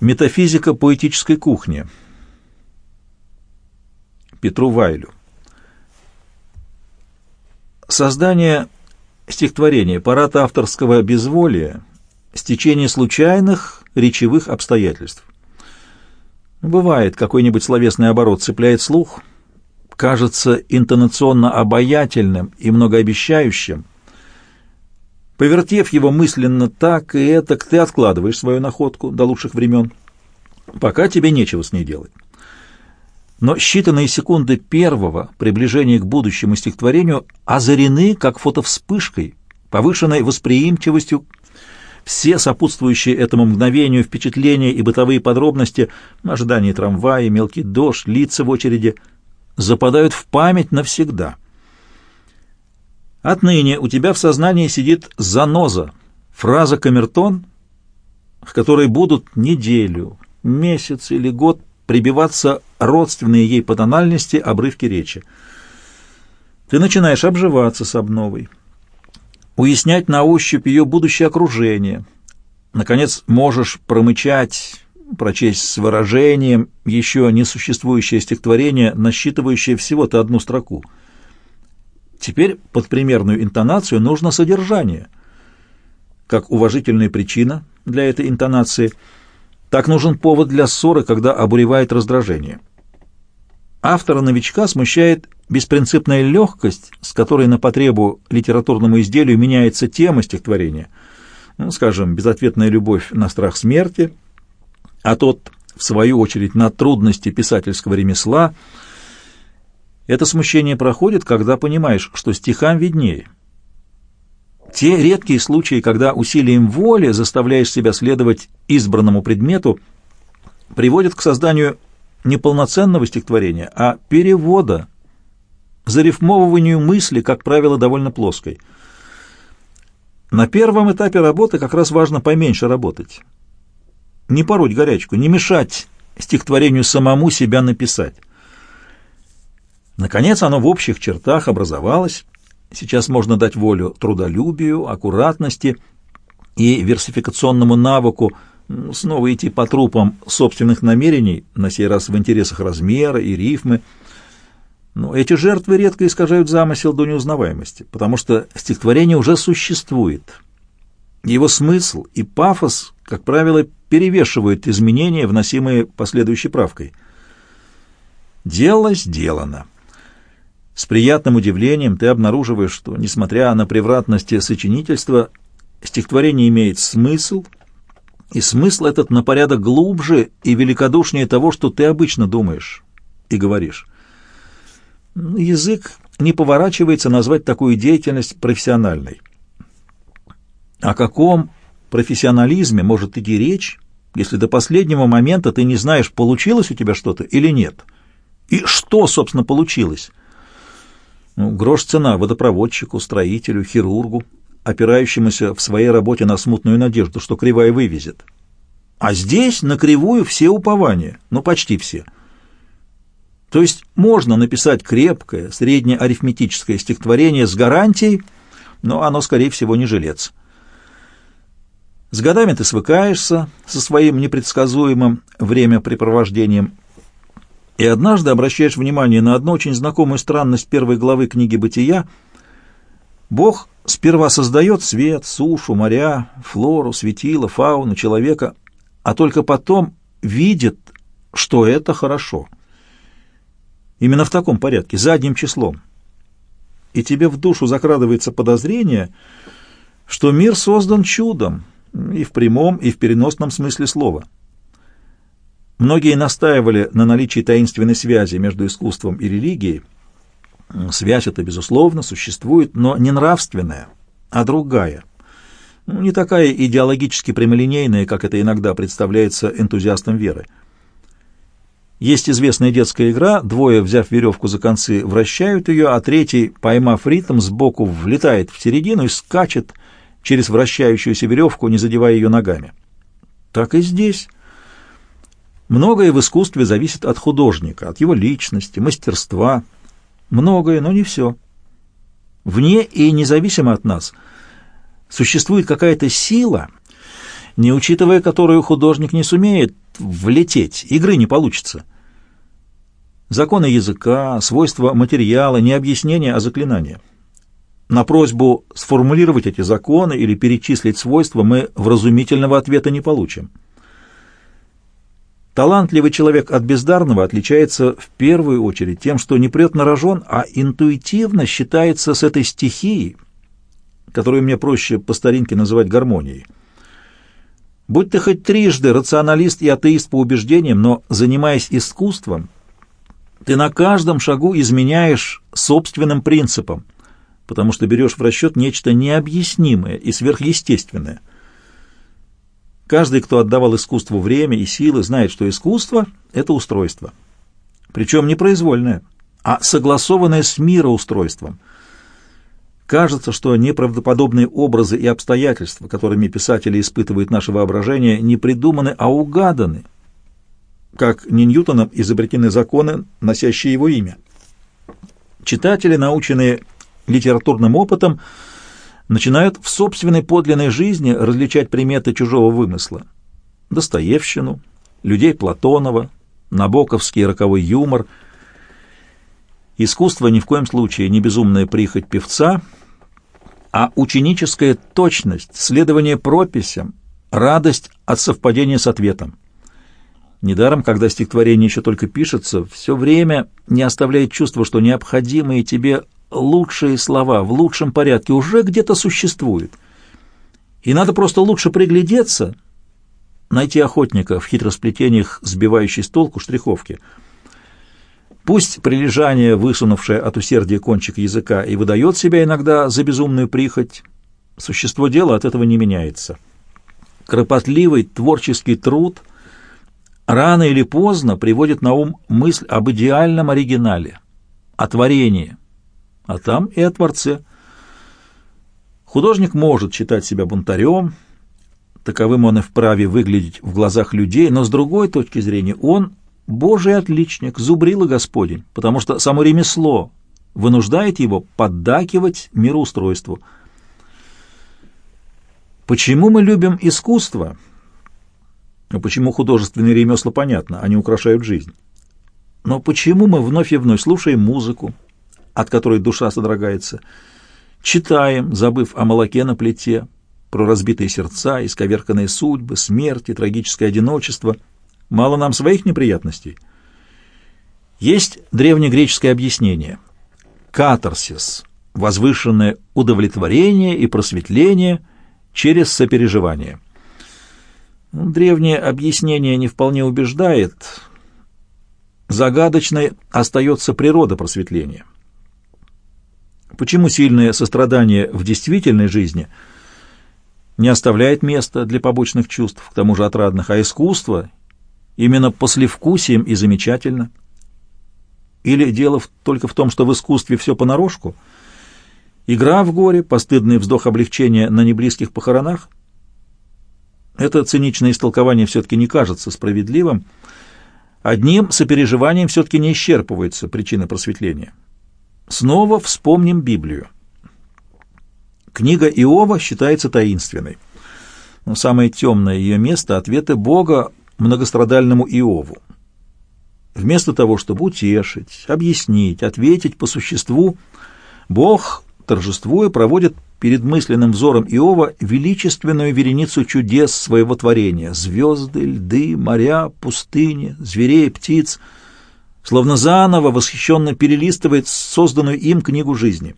Метафизика поэтической кухни. Петру Вайлю. Создание стихотворения «Парад авторского безволия» — стечение случайных речевых обстоятельств. Бывает, какой-нибудь словесный оборот цепляет слух, кажется интонационно обаятельным и многообещающим — Повертев его мысленно так и этак, ты откладываешь свою находку до лучших времен, пока тебе нечего с ней делать. Но считанные секунды первого приближения к будущему стихотворению озарены, как фотовспышкой, повышенной восприимчивостью, все сопутствующие этому мгновению впечатления и бытовые подробности, ожидание трамвая, мелкий дождь, лица в очереди, западают в память навсегда — Отныне у тебя в сознании сидит заноза, фраза камертон, в которой будут неделю, месяц или год прибиваться родственные ей по тональности обрывки речи. Ты начинаешь обживаться с обновой, уяснять на ощупь ее будущее окружение. Наконец, можешь промычать, прочесть с выражением еще несуществующее стихотворение, насчитывающее всего-то одну строку — Теперь под примерную интонацию нужно содержание. Как уважительная причина для этой интонации, так нужен повод для ссоры, когда обуревает раздражение. Автора-новичка смущает беспринципная легкость, с которой на потребу литературному изделию меняется тема стихотворения. Ну, скажем, безответная любовь на страх смерти, а тот, в свою очередь, на трудности писательского ремесла – это смущение проходит, когда понимаешь, что стихам виднее. Те редкие случаи, когда усилием воли заставляешь себя следовать избранному предмету, приводят к созданию не полноценного стихотворения, а перевода, зарифмовыванию мысли, как правило, довольно плоской. На первом этапе работы как раз важно поменьше работать. Не пороть горячку, не мешать стихотворению самому себя написать. Наконец оно в общих чертах образовалось. Сейчас можно дать волю трудолюбию, аккуратности и версификационному навыку снова идти по трупам собственных намерений, на сей раз в интересах размера и рифмы. Но эти жертвы редко искажают замысел до неузнаваемости, потому что стихотворение уже существует. Его смысл и пафос, как правило, перевешивают изменения, вносимые последующей правкой. Дело сделано. С приятным удивлением ты обнаруживаешь, что, несмотря на превратности сочинительства, стихотворение имеет смысл, и смысл этот на порядок глубже и великодушнее того, что ты обычно думаешь и говоришь. Язык не поворачивается назвать такую деятельность профессиональной. О каком профессионализме может идти речь, если до последнего момента ты не знаешь, получилось у тебя что-то или нет? И что, собственно, получилось? Ну, грош цена водопроводчику, строителю, хирургу, опирающемуся в своей работе на смутную надежду, что кривая вывезет. А здесь на кривую все упования, ну почти все. То есть можно написать крепкое, среднеарифметическое стихотворение с гарантией, но оно, скорее всего, не жилец. С годами ты свыкаешься со своим непредсказуемым времяпрепровождением и однажды обращаешь внимание на одну очень знакомую странность первой главы книги «Бытия». Бог сперва создает свет, сушу, моря, флору, светило, фауну, человека, а только потом видит, что это хорошо. Именно в таком порядке, задним числом. И тебе в душу закрадывается подозрение, что мир создан чудом, и в прямом, и в переносном смысле слова – Многие настаивали на наличии таинственной связи между искусством и религией. Связь эта, безусловно, существует, но не нравственная, а другая. Не такая идеологически прямолинейная, как это иногда представляется энтузиастам веры. Есть известная детская игра, двое, взяв веревку за концы, вращают ее, а третий, поймав ритм, сбоку влетает в середину и скачет через вращающуюся веревку, не задевая ее ногами. Так и здесь. Многое в искусстве зависит от художника, от его личности, мастерства. Многое, но не все. Вне и независимо от нас существует какая-то сила, не учитывая которую художник не сумеет влететь, игры не получится. Законы языка, свойства материала, не объяснение, а заклинание. На просьбу сформулировать эти законы или перечислить свойства мы вразумительного ответа не получим. Талантливый человек от бездарного отличается в первую очередь тем, что не прет на рожон, а интуитивно считается с этой стихией, которую мне проще по старинке называть гармонией. Будь ты хоть трижды рационалист и атеист по убеждениям, но, занимаясь искусством, ты на каждом шагу изменяешь собственным принципам, потому что берешь в расчет нечто необъяснимое и сверхъестественное – Каждый, кто отдавал искусству время и силы, знает, что искусство — это устройство. Причем не произвольное, а согласованное с мироустройством. Кажется, что неправдоподобные образы и обстоятельства, которыми писатели испытывают наше воображение, не придуманы, а угаданы, как не Ньютоном изобретены законы, носящие его имя. Читатели, наученные литературным опытом, начинают в собственной подлинной жизни различать приметы чужого вымысла. Достоевщину, людей Платонова, набоковский роковой юмор. Искусство ни в коем случае не безумная прихоть певца, а ученическая точность, следование прописям, радость от совпадения с ответом. Недаром, когда стихотворение еще только пишется, все время не оставляет чувства, что необходимые тебе лучшие слова в лучшем порядке уже где-то существуют. И надо просто лучше приглядеться, найти охотника в хитросплетениях, сбивающей с толку штриховки. Пусть прилежание, высунувшее от усердия кончик языка, и выдает себя иногда за безумную прихоть, существо дела от этого не меняется. Кропотливый творческий труд рано или поздно приводит на ум мысль об идеальном оригинале, о творении – а там и о Творце. Художник может считать себя бунтарем, таковым он и вправе выглядеть в глазах людей, но с другой точки зрения он Божий отличник, зубрила Господень, потому что само ремесло вынуждает его поддакивать мироустройству. Почему мы любим искусство? А почему художественные ремесла, понятно, они украшают жизнь. Но почему мы вновь и вновь слушаем музыку, от которой душа содрогается. Читаем, забыв о молоке на плите, про разбитые сердца, исковерканные судьбы, смерть и трагическое одиночество. Мало нам своих неприятностей. Есть древнегреческое объяснение. Катарсис – возвышенное удовлетворение и просветление через сопереживание. Ну, древнее объяснение не вполне убеждает. Загадочной остается природа просветления – Почему сильное сострадание в действительной жизни не оставляет места для побочных чувств, к тому же отрадных, а искусство именно послевкусием и замечательно? Или дело только в том, что в искусстве все понарошку? Игра в горе, постыдный вздох облегчения на неблизких похоронах? Это циничное истолкование все-таки не кажется справедливым. Одним сопереживанием все-таки не исчерпывается причина просветления. Снова вспомним Библию. Книга Иова считается таинственной. Но самое темное ее место — ответы Бога многострадальному Иову. Вместо того, чтобы утешить, объяснить, ответить по существу, Бог, торжествуя, проводит перед мысленным взором Иова величественную вереницу чудес своего творения — звезды, льды, моря, пустыни, зверей, птиц — словно заново восхищенно перелистывает созданную им книгу жизни.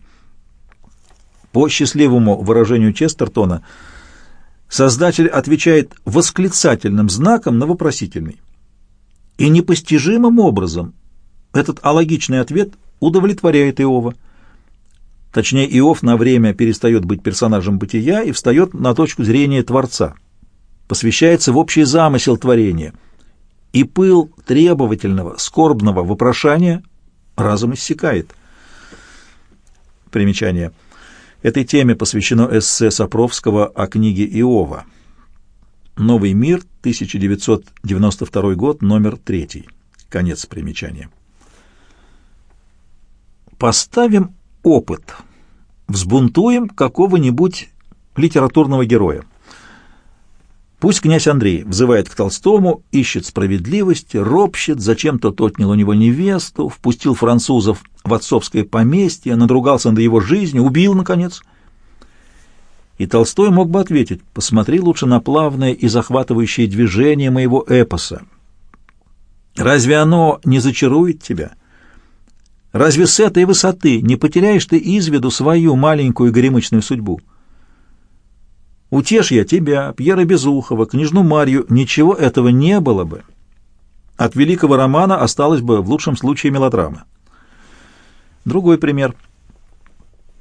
По счастливому выражению Честертона, Создатель отвечает восклицательным знаком на вопросительный. И непостижимым образом этот алогичный ответ удовлетворяет Иова. Точнее, Иов на время перестает быть персонажем бытия и встает на точку зрения Творца, посвящается в общий замысел творения – и пыл требовательного, скорбного вопрошания разум иссякает. Примечание. Этой теме посвящено эссе Сапровского о книге Иова. «Новый мир», 1992 год, номер 3. Конец примечания. Поставим опыт. Взбунтуем какого-нибудь литературного героя. Пусть князь Андрей взывает к Толстому, ищет справедливости, ропщет, зачем тот отнял у него невесту, впустил французов в отцовское поместье, надругался над его жизнью, убил, наконец. И Толстой мог бы ответить, посмотри лучше на плавное и захватывающее движение моего эпоса. Разве оно не зачарует тебя? Разве с этой высоты не потеряешь ты из виду свою маленькую горемычную судьбу? Утешь я тебя, Пьера Безухова, княжну Марью, ничего этого не было бы. От великого романа осталась бы в лучшем случае мелодрама. Другой пример.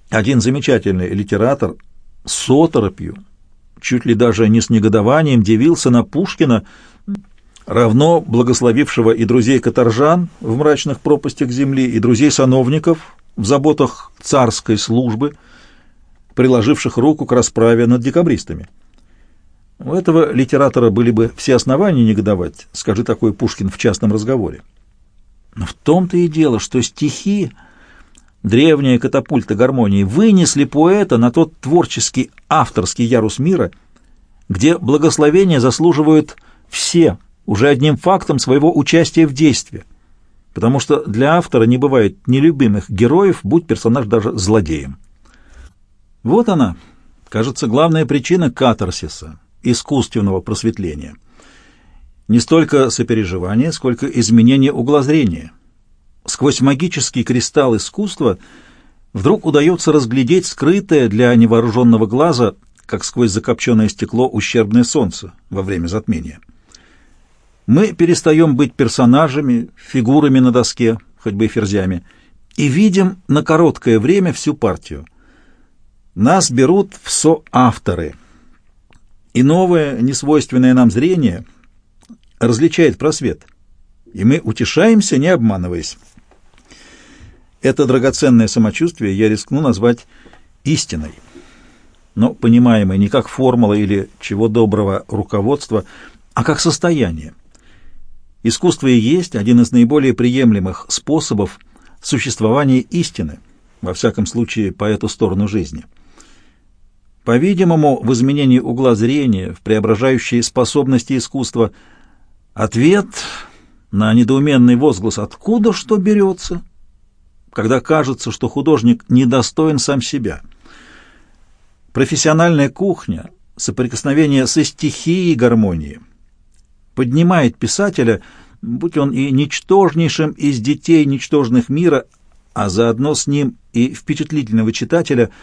Один замечательный литератор с оторопью, чуть ли даже не с негодованием, дивился на Пушкина, равно благословившего и друзей каторжан в мрачных пропастях земли, и друзей сановников в заботах царской службы – приложивших руку к расправе над декабристами. У этого литератора были бы все основания негодовать, скажи такой Пушкин в частном разговоре. Но в том-то и дело, что стихи, древняя катапульта гармонии, вынесли поэта на тот творческий авторский ярус мира, где благословения заслуживают все, уже одним фактом своего участия в действии, потому что для автора не бывает нелюбимых героев, будь персонаж даже злодеем. Вот она, кажется, главная причина катарсиса, искусственного просветления. Не столько сопереживание, сколько изменение угла зрения. Сквозь магический кристалл искусства вдруг удается разглядеть скрытое для невооруженного глаза, как сквозь закопченное стекло, ущербное солнце во время затмения. Мы перестаем быть персонажами, фигурами на доске, хоть бы и ферзями, и видим на короткое время всю партию – нас берут в соавторы. И новое, несвойственное нам зрение различает просвет. И мы утешаемся, не обманываясь. Это драгоценное самочувствие я рискну назвать истиной, но понимаемое не как формула или чего доброго руководства, а как состояние. Искусство и есть один из наиболее приемлемых способов существования истины, во всяком случае по эту сторону жизни. По-видимому, в изменении угла зрения, в преображающей способности искусства, ответ на недоуменный возглас «откуда что берется?», когда кажется, что художник недостоин сам себя. Профессиональная кухня, соприкосновение со стихией гармонии, поднимает писателя, будь он и ничтожнейшим из детей ничтожных мира, а заодно с ним и впечатлительного читателя –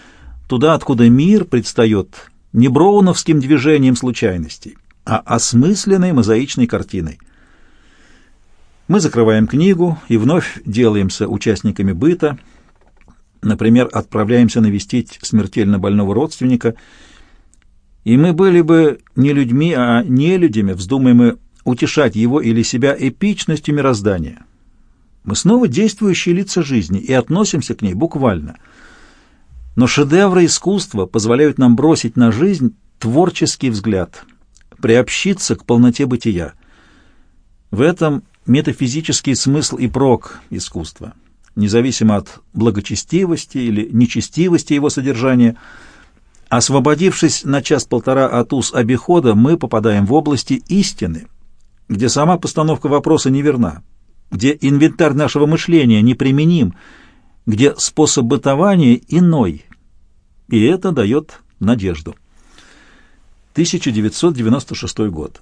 туда, откуда мир предстает не броуновским движением случайностей, а осмысленной мозаичной картиной. Мы закрываем книгу и вновь делаемся участниками быта, например, отправляемся навестить смертельно больного родственника, и мы были бы не людьми, а не людьми, вздумаем мы утешать его или себя эпичностью мироздания. Мы снова действующие лица жизни и относимся к ней буквально – но шедевры искусства позволяют нам бросить на жизнь творческий взгляд, приобщиться к полноте бытия. В этом метафизический смысл и прок искусства, независимо от благочестивости или нечестивости его содержания. Освободившись на час-полтора от уз обихода, мы попадаем в области истины, где сама постановка вопроса неверна, где инвентарь нашего мышления неприменим, где способ бытования иной, и это дает надежду. 1996 год.